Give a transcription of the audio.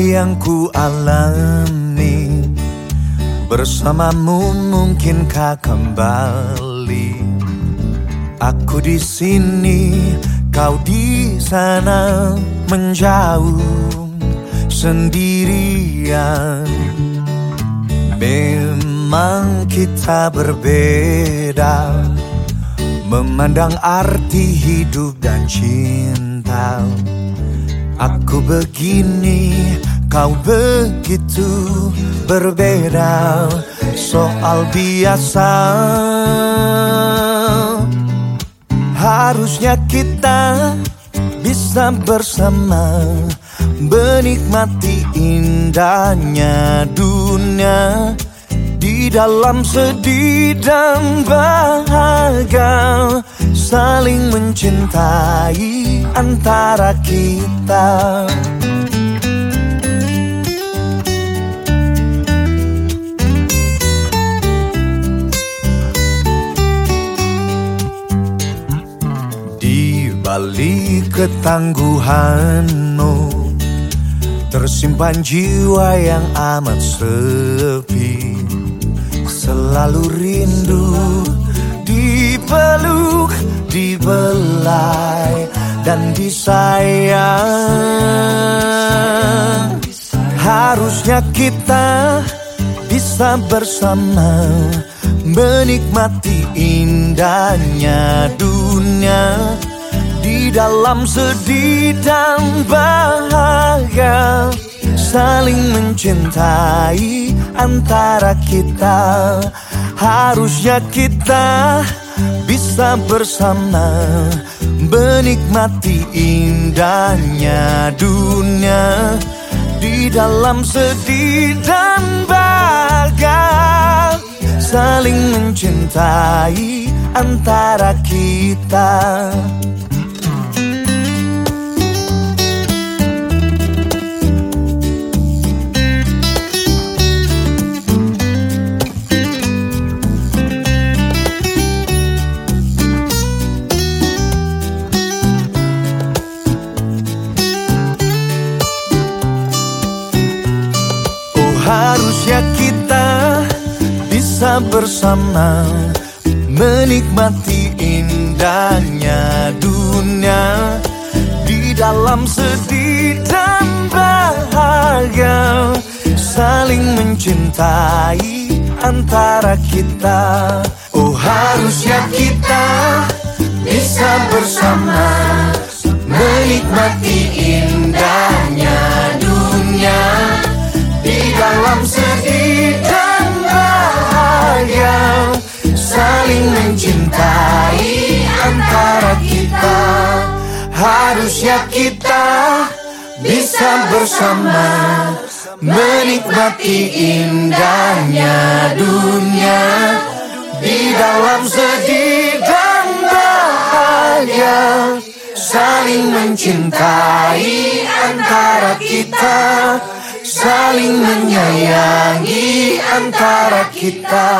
yang ku alami. Bersamamu mungkinkah kembali? Aku di sini, kau di sana menjauh sendirian. Memang kita berbeda Memandang arti hidup dan cinta Aku begini, kau begitu berbeda Soal biasa. Harusnya kita bisa bersama Menikmati indahnya dunia Di dalam sedih dan bahagia Saling mencintai antara kita. Di balik ketangguhanmu Tersimpan jiwa yang amat sepi. Selalu rindu dibelai Dan disayang. Harusnya kita bisa bersama Menikmati indahnya dunia di dalam sedih dan bahagia. Saling mencintai antara kita. Harusnya kita bisa bersama Menikmati indahnya dunia Di dalam sedih dan bahagia. Saling mencintai antara kita bersama Menikmati indahnya dunia. Di dalam sedih dan bahagia Saling mencintai antara kita. Oh harusnya kita bisa bersama Menikmati Harusnya kita bisa bersama Menikmati indahnya dunia Di dalam sedih dan bahagia Saling mencintai antara kita saling menyayangi antara kita.